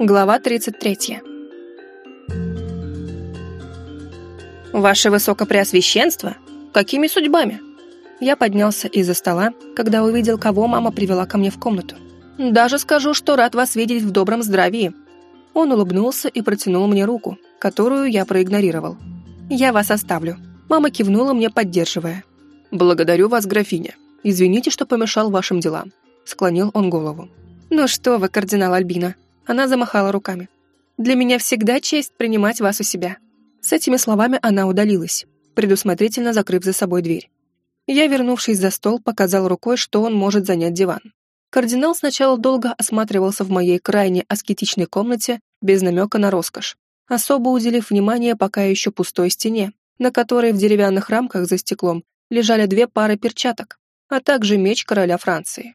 Глава 33. «Ваше Высокопреосвященство? Какими судьбами?» Я поднялся из-за стола, когда увидел, кого мама привела ко мне в комнату. «Даже скажу, что рад вас видеть в добром здравии». Он улыбнулся и протянул мне руку, которую я проигнорировал. «Я вас оставлю». Мама кивнула мне, поддерживая. «Благодарю вас, графиня. Извините, что помешал вашим делам», — склонил он голову. «Ну что вы, кардинал Альбина?» Она замахала руками. «Для меня всегда честь принимать вас у себя». С этими словами она удалилась, предусмотрительно закрыв за собой дверь. Я, вернувшись за стол, показал рукой, что он может занять диван. Кардинал сначала долго осматривался в моей крайне аскетичной комнате без намека на роскошь, особо уделив внимание пока еще пустой стене, на которой в деревянных рамках за стеклом лежали две пары перчаток, а также меч короля Франции.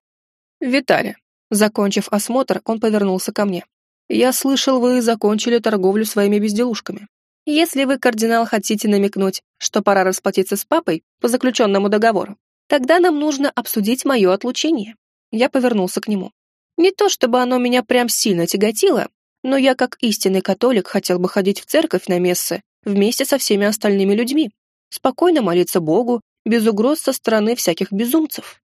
«Виталий, Закончив осмотр, он повернулся ко мне. «Я слышал, вы закончили торговлю своими безделушками. Если вы, кардинал, хотите намекнуть, что пора расплатиться с папой по заключенному договору, тогда нам нужно обсудить мое отлучение». Я повернулся к нему. Не то чтобы оно меня прям сильно тяготило, но я, как истинный католик, хотел бы ходить в церковь на мессы вместе со всеми остальными людьми, спокойно молиться Богу, без угроз со стороны всяких безумцев.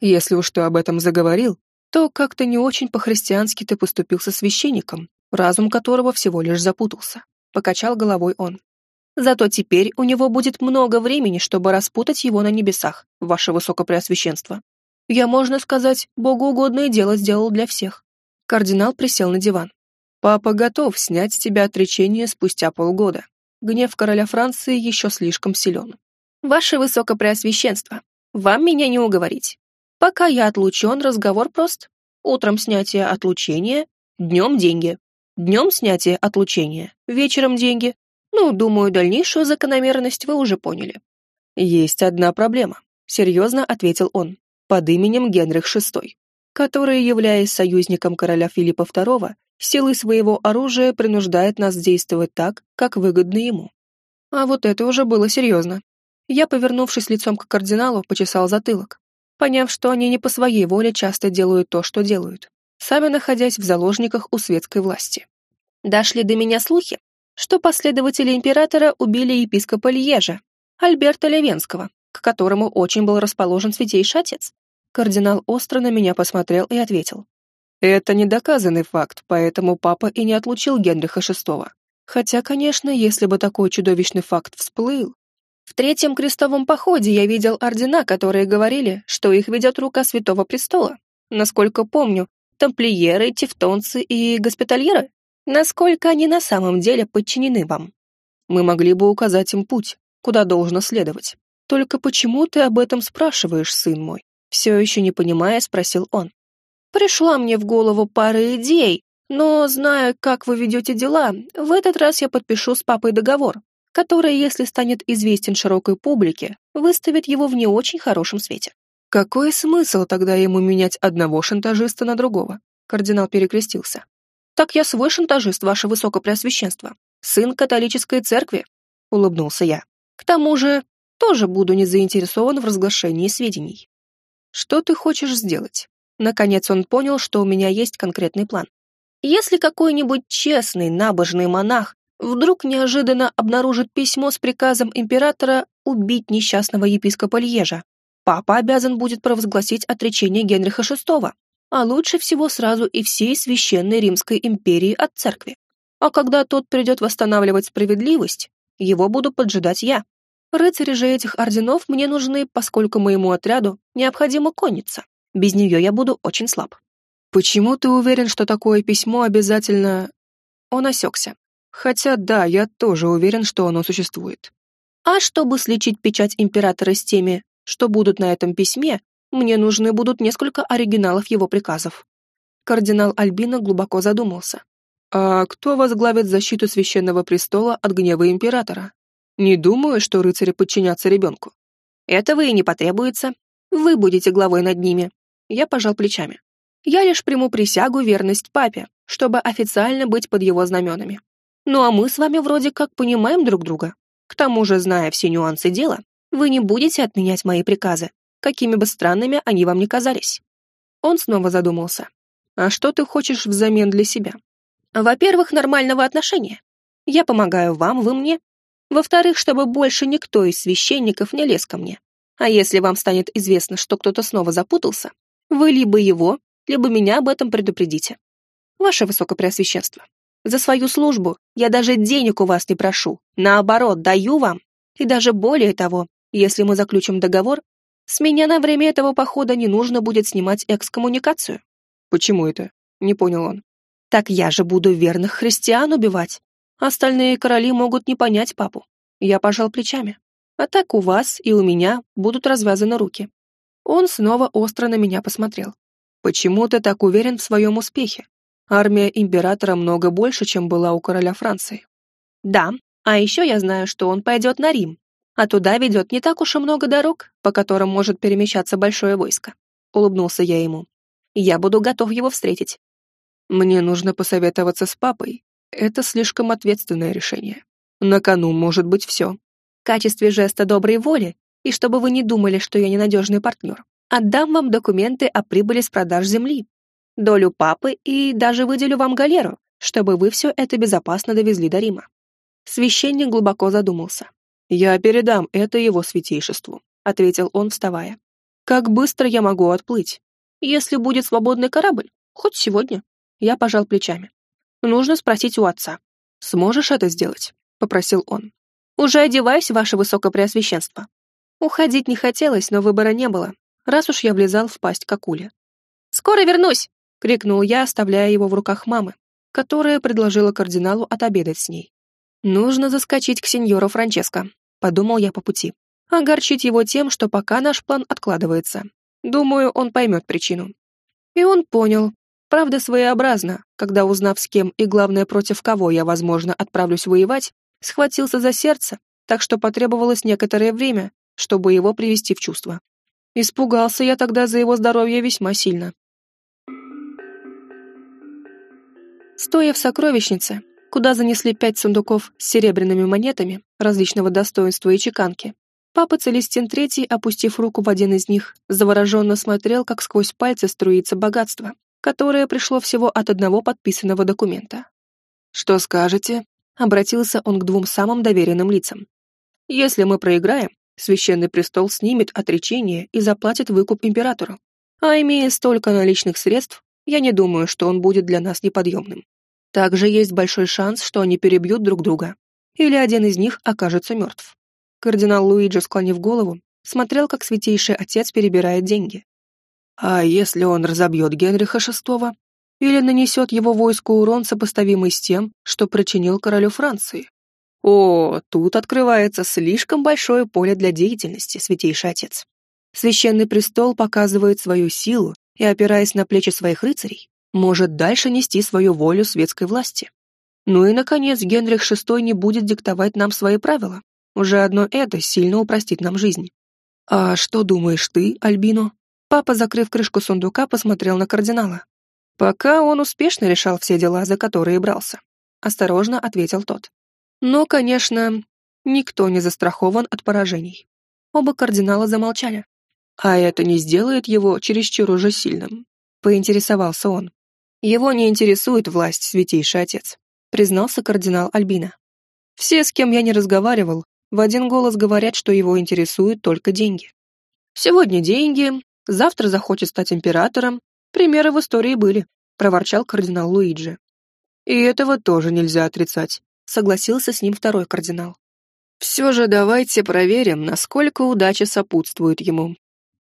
Если уж ты об этом заговорил, то как-то не очень по-христиански ты поступил со священником, разум которого всего лишь запутался. Покачал головой он. Зато теперь у него будет много времени, чтобы распутать его на небесах, ваше высокопреосвященство. Я, можно сказать, богоугодное дело сделал для всех. Кардинал присел на диван. Папа готов снять с тебя отречение спустя полгода. Гнев короля Франции еще слишком силен. Ваше высокопреосвященство, вам меня не уговорить. Пока я отлучен, разговор прост. Утром снятие отлучения, днем деньги. Днем снятие отлучения, вечером деньги. Ну, думаю, дальнейшую закономерность вы уже поняли. Есть одна проблема, серьезно ответил он, под именем Генрих VI, который, являясь союзником короля Филиппа II, силой своего оружия принуждает нас действовать так, как выгодно ему. А вот это уже было серьезно. Я, повернувшись лицом к кардиналу, почесал затылок поняв, что они не по своей воле часто делают то, что делают, сами находясь в заложниках у светской власти. Дошли до меня слухи, что последователи императора убили епископа Льежа, Альберта Левенского, к которому очень был расположен святейший отец. Кардинал остро на меня посмотрел и ответил. Это недоказанный факт, поэтому папа и не отлучил Генриха VI. Хотя, конечно, если бы такой чудовищный факт всплыл, в Третьем крестовом походе я видел ордена, которые говорили, что их ведет рука Святого Престола. Насколько помню, тамплиеры, тевтонцы и госпитальеры. Насколько они на самом деле подчинены вам? Мы могли бы указать им путь, куда должно следовать. Только почему ты об этом спрашиваешь, сын мой? Все еще не понимая, спросил он. Пришла мне в голову пара идей, но, зная, как вы ведете дела, в этот раз я подпишу с папой договор, который, если станет известен широкой публике, выставит его в не очень хорошем свете. Какой смысл тогда ему менять одного шантажиста на другого? Кардинал перекрестился. Так я свой шантажист, ваше высокопреосвященство, сын католической церкви, улыбнулся я. К тому же, тоже буду не заинтересован в разглашении сведений. Что ты хочешь сделать? Наконец он понял, что у меня есть конкретный план. Если какой-нибудь честный, набожный монах вдруг неожиданно обнаружит письмо с приказом императора убить несчастного епископа Льежа. Папа обязан будет провозгласить отречение Генриха VI, а лучше всего сразу и всей священной Римской империи от церкви. А когда тот придет восстанавливать справедливость, его буду поджидать я. Рыцари же этих орденов мне нужны, поскольку моему отряду необходима конница. Без нее я буду очень слаб. Почему ты уверен, что такое письмо обязательно... Он осекся, Хотя да, я тоже уверен, что оно существует. А чтобы сличить печать императора с теми, что будут на этом письме, мне нужны будут несколько оригиналов его приказов. Кардинал Альбина глубоко задумался. А кто возглавит защиту священного престола от гнева императора? Не думаю, что рыцари подчинятся ребенку. Этого и не потребуется. Вы будете главой над ними. Я пожал плечами. Я лишь приму присягу верность папе, чтобы официально быть под его знаменами. Ну а мы с вами вроде как понимаем друг друга. К тому же, зная все нюансы дела, вы не будете отменять мои приказы, какими бы странными они вам ни казались». Он снова задумался. «А что ты хочешь взамен для себя?» Во-первых, нормального отношения. Я помогаю вам, вы мне. Во-вторых, чтобы больше никто из священников не лез ко мне. А если вам станет известно, что кто-то снова запутался, вы либо его, либо меня об этом предупредите. Ваше Высокопреосвященство, за свою службу я даже денег у вас не прошу, наоборот, даю вам. И даже более того, если мы заключим договор, с меня на время этого похода не нужно будет снимать экскоммуникацию. Почему это? Не понял он. Так я же буду верных христиан убивать. Остальные короли могут не понять папу. Я пожал плечами. А так у вас и у меня будут развязаны руки. Он снова остро на меня посмотрел. Почему ты так уверен в своем успехе? Армия императора много больше, чем была у короля Франции. Да, а еще я знаю, что он пойдет на Рим, а туда ведет не так уж и много дорог, по которым может перемещаться большое войско. Улыбнулся я ему. Я буду готов его встретить. Мне нужно посоветоваться с папой. Это слишком ответственное решение. На кону может быть все. В качестве жеста доброй воли, и чтобы вы не думали, что я ненадежный партнер, отдам вам документы о прибыли с продаж земли, долю папы и даже выделю вам галеру, чтобы вы все это безопасно довезли до Рима». Священник глубоко задумался. «Я передам это его святейшеству», — ответил он, вставая. «Как быстро я могу отплыть? Если будет свободный корабль, хоть сегодня». Я пожал плечами. «Нужно спросить у отца. Сможешь это сделать?» — попросил он. «Уже одеваюсь, ваше высокопреосвященство». Уходить не хотелось, но выбора не было, раз уж я влезал в пасть к акуле. «Скоро вернусь!» — крикнул я, оставляя его в руках мамы, которая предложила кардиналу отобедать с ней. «Нужно заскочить к сеньору Франческо», — подумал я по пути. «Огорчить его тем, что пока наш план откладывается. Думаю, он поймет причину». И он понял. Правда, своеобразно, когда, узнав с кем и, главное, против кого я, возможно, отправлюсь воевать, схватился за сердце, так что потребовалось некоторое время, чтобы его привести в чувство. Испугался я тогда за его здоровье весьма сильно. Стоя в сокровищнице, куда занесли пять сундуков с серебряными монетами различного достоинства и чеканки, папа Целестин Третий, опустив руку в один из них, завороженно смотрел, как сквозь пальцы струится богатство, которое пришло всего от одного подписанного документа. «Что скажете?» — обратился он к двум самым доверенным лицам. «Если мы проиграем, Священный престол снимет отречение и заплатит выкуп императору. А имея столько наличных средств, я не думаю, что он будет для нас неподъемным. Также есть большой шанс, что они перебьют друг друга. Или один из них окажется мертв. Кардинал Луиджи, склонив голову, смотрел, как святейший отец перебирает деньги. А если он разобьет Генриха VI? Или нанесет его войску урон, сопоставимый с тем, что причинил королю Франции? О, тут открывается слишком большое поле для деятельности, святейший отец. Священный престол показывает свою силу и, опираясь на плечи своих рыцарей, может дальше нести свою волю светской власти. Ну и, наконец, Генрих VI не будет диктовать нам свои правила. Уже одно это сильно упростит нам жизнь. «А что думаешь ты, Альбино?» Папа, закрыв крышку сундука, посмотрел на кардинала. «Пока он успешно решал все дела, за которые брался», — осторожно ответил тот. «Но, конечно, никто не застрахован от поражений». Оба кардинала замолчали. «А это не сделает его чересчур уже сильным», — поинтересовался он. Его не интересует власть, святейший отец, признался кардинал Альбина. Все, с кем я не разговаривал, в один голос говорят, что его интересуют только деньги. Сегодня деньги, завтра захочет стать императором. Примеры в истории были, проворчал кардинал Луиджи. И этого тоже нельзя отрицать, согласился с ним второй кардинал. Все же давайте проверим, насколько удача сопутствует ему.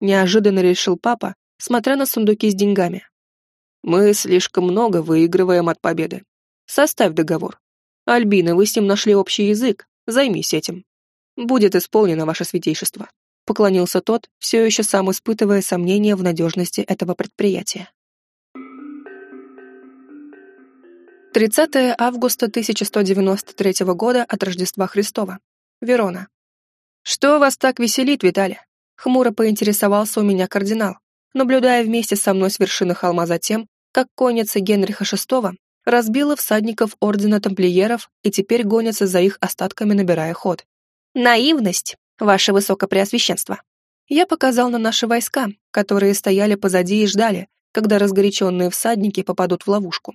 Неожиданно решил папа, смотря на сундуки с деньгами. Мы слишком много выигрываем от победы. Составь договор. Альбина, вы с ним нашли общий язык, займись этим. Будет исполнено ваше святейшество. Поклонился тот, все еще сам испытывая сомнения в надежности этого предприятия. 30 августа 1193 года от Рождества Христова. Верона. «Что вас так веселит, Виталий?» Хмуро поинтересовался у меня кардинал, наблюдая вместе со мной с вершины холма за тем, как конница Генриха VI разбила всадников Ордена Тамплиеров и теперь гонятся за их остатками, набирая ход. «Наивность, ваше высокопреосвященство!» Я показал на наши войска, которые стояли позади и ждали, когда разгоряченные всадники попадут в ловушку.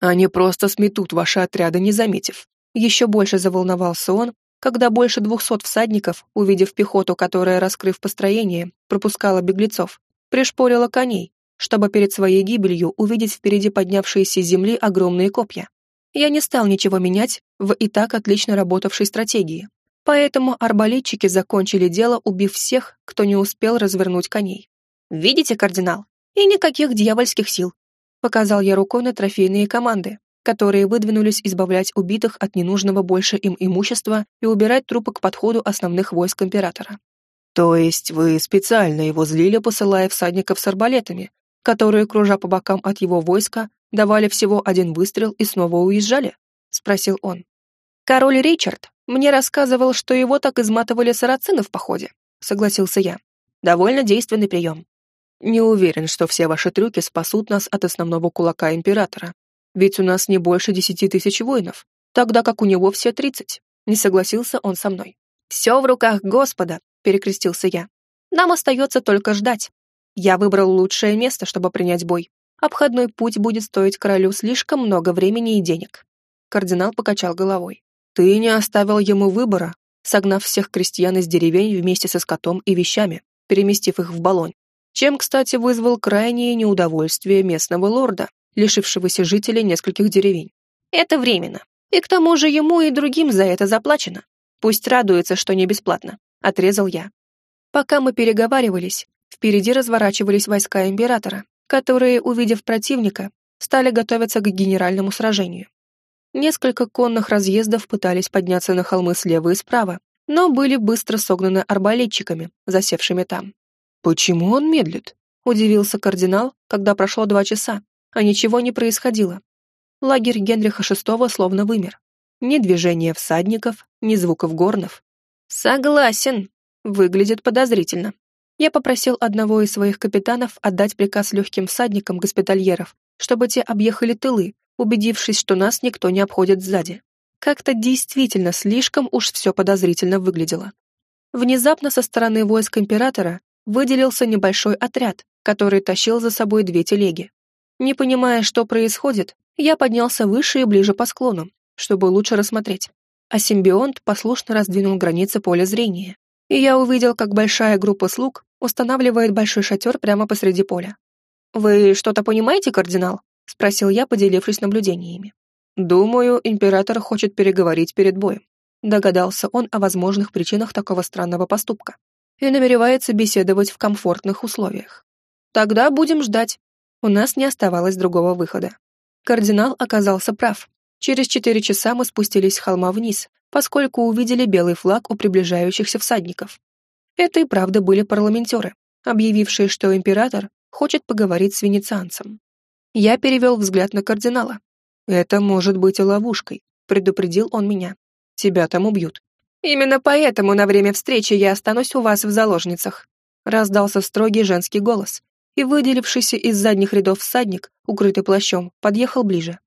Они просто сметут ваши отряды, не заметив. Еще больше заволновался он, когда больше двухсот всадников, увидев пехоту, которая, раскрыв построение, пропускала беглецов, пришпорила коней, чтобы перед своей гибелью увидеть впереди поднявшиеся с земли огромные копья. Я не стал ничего менять в и так отлично работавшей стратегии, поэтому арбалетчики закончили дело, убив всех, кто не успел развернуть коней. «Видите, кардинал? И никаких дьявольских сил!» Показал я рукой на трофейные команды, которые выдвинулись избавлять убитых от ненужного больше им имущества и убирать трупы к подходу основных войск императора. «То есть вы специально его злили, посылая всадников с арбалетами, которые, кружа по бокам от его войска, давали всего один выстрел и снова уезжали?» — спросил он. «Король Ричард мне рассказывал, что его так изматывали сарацины в походе», — согласился я. «Довольно действенный прием». «Не уверен, что все ваши трюки спасут нас от основного кулака Императора», ведь у нас не больше десяти тысяч воинов, тогда как у него все тридцать. Не согласился он со мной. «Все в руках Господа», — перекрестился я. «Нам остается только ждать. Я выбрал лучшее место, чтобы принять бой. Обходной путь будет стоить королю слишком много времени и денег». Кардинал покачал головой. «Ты не оставил ему выбора, согнав всех крестьян из деревень вместе со скотом и вещами, переместив их в Болонь, чем, кстати, вызвал крайнее неудовольствие местного лорда, лишившегося жителей нескольких деревень. Это временно. И к тому же ему и другим за это заплачено. Пусть радуется, что не бесплатно. Отрезал я. Пока мы переговаривались, впереди разворачивались войска императора, которые, увидев противника, стали готовиться к генеральному сражению. Несколько конных разъездов пытались подняться на холмы слева и справа, но были быстро согнаны арбалетчиками, засевшими там. «Почему он медлит?» — удивился кардинал, когда прошло два часа, а ничего не происходило. Лагерь Генриха VI словно вымер. Ни движения всадников, ни звуков горнов. «Согласен», выглядит подозрительно. Я попросил одного из своих капитанов отдать приказ легким всадникам госпитальеров, чтобы те объехали тылы, убедившись, что нас никто не обходит сзади. Как-то действительно слишком уж все подозрительно выглядело. Внезапно со стороны войск императора выделился небольшой отряд, который тащил за собой две телеги. Не понимая, что происходит, я поднялся выше и ближе по склонам, чтобы лучше рассмотреть. А симбионт послушно раздвинул границы поля зрения, и я увидел, как большая группа слуг устанавливает большой шатер прямо посреди поля. «Вы что-то понимаете, кардинал?» — спросил я, поделившись наблюдениями. «Думаю, император хочет переговорить перед боем», — догадался он о возможных причинах такого странного поступка и намеревается беседовать в комфортных условиях. «Тогда будем ждать», у нас не оставалось другого выхода. Кардинал оказался прав. Через четыре часа мы спустились с холма вниз, поскольку увидели белый флаг у приближающихся всадников. Это и правда были парламентеры, объявившие, что император хочет поговорить с венецианцем. Я перевел взгляд на кардинала. «Это может быть ловушкой», — предупредил он меня. «Тебя там убьют». «Именно поэтому на время встречи я останусь у вас в заложницах», — раздался строгий женский голос, и выделившийся из задних рядов всадник, укрытый плащом, подъехал ближе.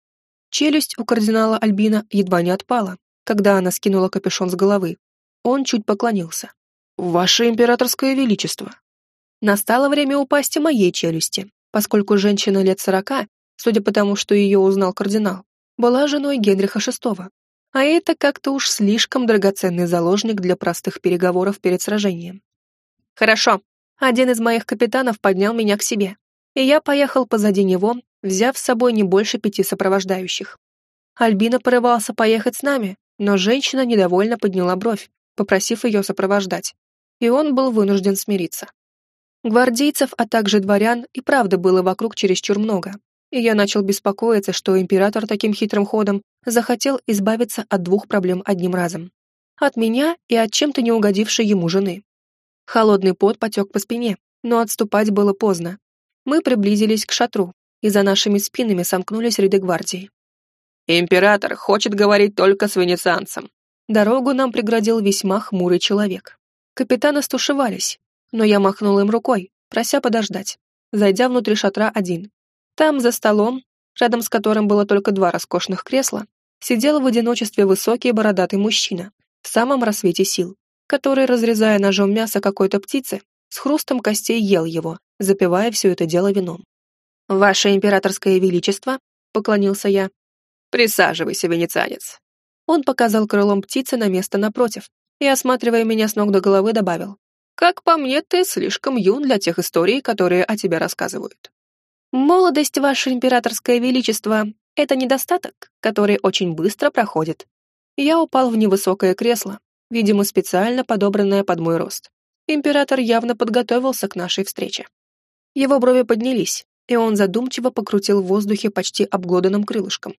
Челюсть у кардинала Альбина едва не отпала, когда она скинула капюшон с головы. Он чуть поклонился. «Ваше императорское величество!» Настало время упасть и моей челюсти, поскольку женщина лет сорока, судя по тому, что ее узнал кардинал, была женой Генриха VI. А это как-то уж слишком драгоценный заложник для простых переговоров перед сражением. «Хорошо, один из моих капитанов поднял меня к себе, и я поехал позади него, взяв с собой не больше пяти сопровождающих. Альбина порывался поехать с нами, но женщина недовольно подняла бровь, попросив ее сопровождать, и он был вынужден смириться. Гвардейцев, а также дворян и правда было вокруг чересчур много, и я начал беспокоиться, что император таким хитрым ходом захотел избавиться от двух проблем одним разом. От меня и от чем-то не угодившей ему жены. Холодный пот потек по спине, но отступать было поздно. Мы приблизились к шатру, и за нашими спинами сомкнулись ряды гвардии. «Император хочет говорить только с венецианцем». Дорогу нам преградил весьма хмурый человек. Капитаны стушевались, но я махнул им рукой, прося подождать, зайдя внутрь шатра один. Там, за столом, рядом с которым было только два роскошных кресла, сидел в одиночестве высокий бородатый мужчина в самом рассвете сил который, разрезая ножом мясо какой-то птицы, с хрустом костей ел его, запивая все это дело вином. «Ваше императорское величество», — поклонился я, Присаживайся, венецианец. Он показал крылом птицы на место напротив и, осматривая меня с ног до головы, добавил. Как по мне, ты слишком юн для тех историй, которые о тебе рассказывают. Молодость, ваше императорское величество, это недостаток, который очень быстро проходит. Я упал в невысокое кресло, видимо, специально подобранное под мой рост. Император явно подготовился к нашей встрече. Его брови поднялись, и он задумчиво покрутил в воздухе почти обглоданным крылышком.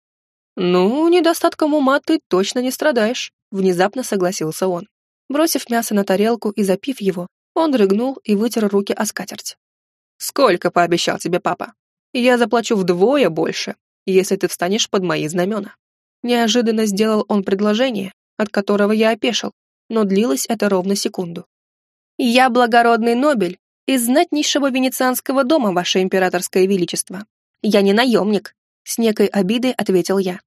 «Ну, недостатком ума ты точно не страдаешь», — внезапно согласился он. Бросив мясо на тарелку и запив его, он рыгнул и вытер руки о скатерть. «Сколько пообещал тебе папа? Я заплачу вдвое больше, если ты встанешь под мои знамена». Неожиданно сделал он предложение, от которого я опешил, но длилось это ровно секунду. «Я благородный Нобель из знатнейшего венецианского дома, ваше императорское величество. Я не наемник», — с некой обидой ответил я.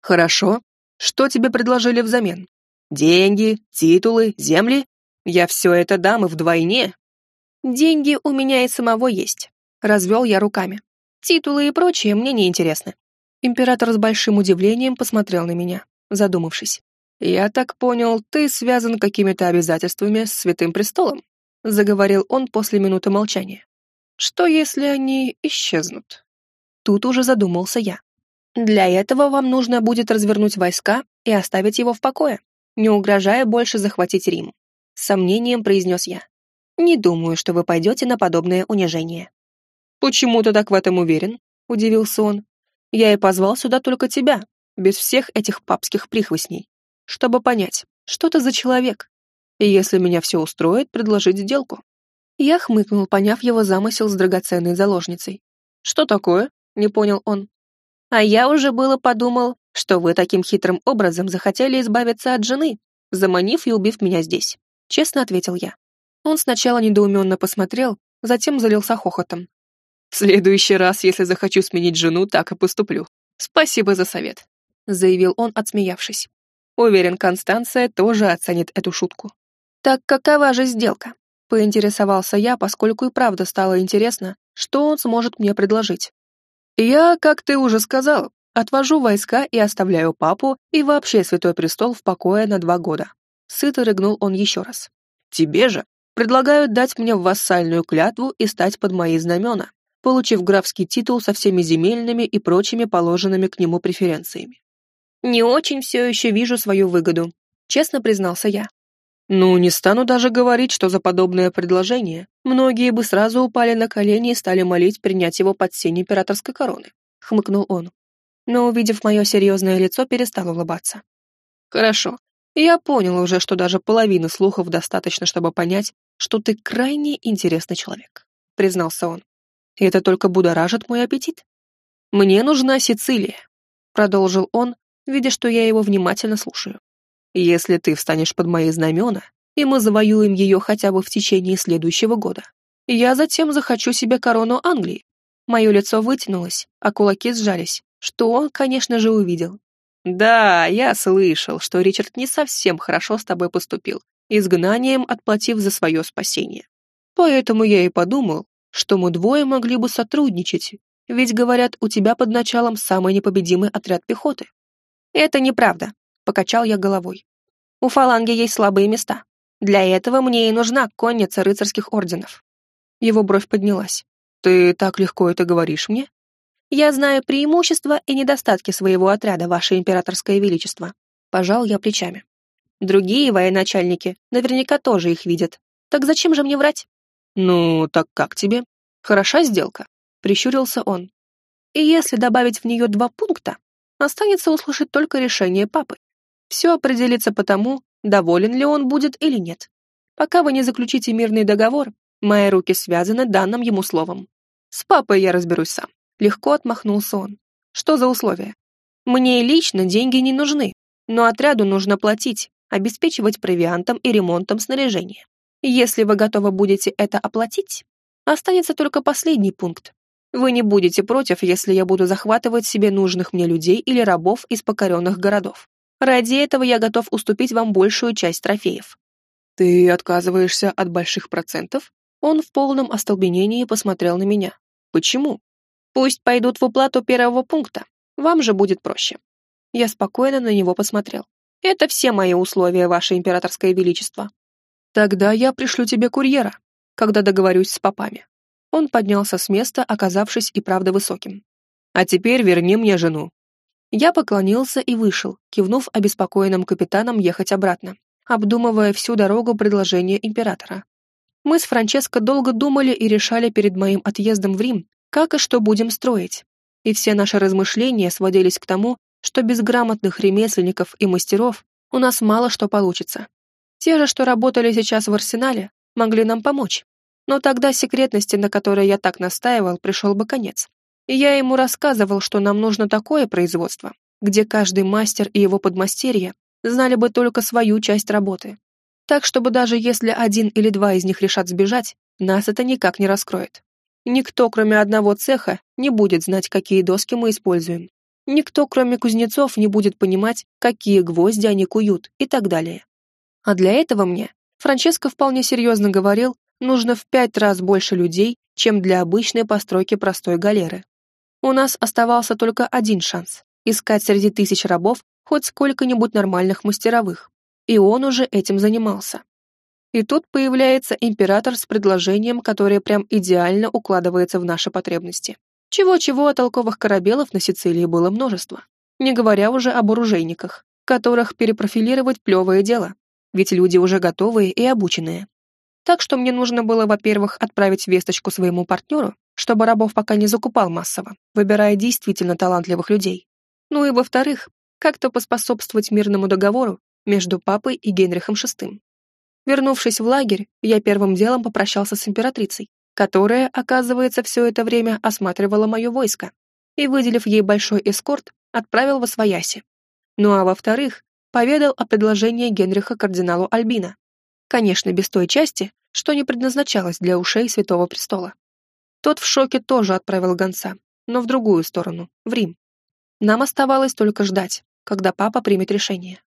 «Хорошо. Что тебе предложили взамен?» Деньги, титулы, земли. Я все это дам и вдвойне. Деньги у меня и самого есть. Развел я руками. Титулы и прочее мне не интересны. Император с большим удивлением посмотрел на меня, задумавшись. «Я так понял, ты связан какими-то обязательствами с Святым Престолом?» заговорил он после минуты молчания. «Что, если они исчезнут?» Тут уже задумался я. «Для этого вам нужно будет развернуть войска и оставить его в покое не угрожая больше захватить Рим. С сомнением произнес я. Не думаю, что вы пойдете на подобное унижение. Почему ты так в этом уверен? Удивился он. Я и позвал сюда только тебя, без всех этих папских прихвостней, чтобы понять, что ты за человек. И если меня все устроит, предложить сделку. Я хмыкнул, поняв его замысел с драгоценной заложницей. «Что такое?» — не понял он. А я уже было подумал, что вы таким хитрым образом захотели избавиться от жены, заманив и убив меня здесь», — честно ответил я. Он сначала недоуменно посмотрел, затем залился хохотом. «В следующий раз, если захочу сменить жену, так и поступлю. Спасибо за совет», — заявил он, отсмеявшись. Уверен, Констанция тоже оценит эту шутку. «Так какова же сделка?» — поинтересовался я, поскольку и правда стало интересно, что он сможет мне предложить. «Я, как ты уже сказал, Отвожу войска и оставляю папу и вообще Святой Престол в покое на два года. Сыто рыгнул он еще раз. Тебе же предлагают дать мне вассальную клятву и стать под мои знамена, получив графский титул со всеми земельными и прочими положенными к нему преференциями. Не очень все еще вижу свою выгоду, честно признался я. Ну, не стану даже говорить, что за подобное предложение многие бы сразу упали на колени и стали молить принять его под сень императорской короны, хмыкнул он но, увидев мое серьезное лицо, перестал улыбаться. «Хорошо. Я понял уже, что даже половины слухов достаточно, чтобы понять, что ты крайне интересный человек», — признался он. «И это только будоражит мой аппетит. Мне нужна Сицилия», — продолжил он, видя, что я его внимательно слушаю. «Если ты встанешь под мои знамена, и мы завоюем ее хотя бы в течение следующего года, я затем захочу себе корону Англии». Мое лицо вытянулось, а кулаки сжались, что он, конечно же, увидел. «Да, я слышал, что Ричард не совсем хорошо с тобой поступил, изгнанием отплатив за свое спасение. Поэтому я и подумал, что мы двое могли бы сотрудничать, ведь, говорят, у тебя под началом самый непобедимый отряд пехоты». «Это неправда», — покачал я головой. «У фаланги есть слабые места. Для этого мне и нужна конница рыцарских орденов». Его бровь поднялась. «Ты так легко это говоришь мне?» Я знаю преимущества и недостатки своего отряда, ваше императорское величество. Пожал я плечами. Другие военачальники наверняка тоже их видят. Так зачем же мне врать? Ну, так как тебе? Хороша сделка? Прищурился он. И если добавить в нее два пункта, останется услышать только решение папы. Все определится по тому, доволен ли он будет или нет. Пока вы не заключите мирный договор, мои руки связаны данным ему словом. С папой я разберусь сам. Легко отмахнулся он. Что за условия? Мне лично деньги не нужны, но отряду нужно платить, обеспечивать провиантом и ремонтом снаряжения. Если вы готовы будете это оплатить, останется только последний пункт. Вы не будете против, если я буду захватывать себе нужных мне людей или рабов из покоренных городов. Ради этого я готов уступить вам большую часть трофеев. Ты отказываешься от больших процентов? Он в полном остолбенении посмотрел на меня. Почему? Пусть пойдут в уплату первого пункта, вам же будет проще. Я спокойно на него посмотрел. «Это все мои условия, ваше императорское величество». «Тогда я пришлю тебе курьера, когда договорюсь с попами». Он поднялся с места, оказавшись и правда высоким. «А теперь верни мне жену». Я поклонился и вышел, кивнув обеспокоенным капитанам ехать обратно, обдумывая всю дорогу предложение императора. Мы с Франческо долго думали и решали перед моим отъездом в Рим, как и что будем строить. И все наши размышления сводились к тому, что без грамотных ремесленников и мастеров у нас мало что получится. Те же, что работали сейчас в арсенале, могли нам помочь. Но тогда секретности, на которой я так настаивал, пришел бы конец. И я ему рассказывал, что нам нужно такое производство, где каждый мастер и его подмастерье знали бы только свою часть работы. Так, чтобы даже если один или два из них решат сбежать, нас это никак не раскроет. Никто, кроме одного цеха, не будет знать, какие доски мы используем. Никто, кроме кузнецов, не будет понимать, какие гвозди они куют и так далее. А для этого мне, Франческо вполне серьезно говорил, нужно в пять раз больше людей, чем для обычной постройки простой галеры. У нас оставался только один шанс — искать среди тысяч рабов хоть сколько-нибудь нормальных мастеровых. И он уже этим занимался. И тут появляется император с предложением, которое прям идеально укладывается в наши потребности. Чего-чего, толковых корабелов на Сицилии было множество. Не говоря уже об оружейниках, которых перепрофилировать плевое дело, ведь люди уже готовые и обученные. Так что мне нужно было, во-первых, отправить весточку своему партнеру, чтобы рабов пока не закупал массово, выбирая действительно талантливых людей. Ну и во-вторых, как-то поспособствовать мирному договору между папой и Генрихом VI. Вернувшись в лагерь, я первым делом попрощался с императрицей, которая, оказывается, все это время осматривала мое войско, и, выделив ей большой эскорт, отправил во свояси. Ну а во-вторых, поведал о предложении Генриха кардиналу Альбина. Конечно, без той части, что не предназначалось для ушей Святого Престола. Тот в шоке тоже отправил гонца, но в другую сторону, в Рим. Нам оставалось только ждать, когда папа примет решение.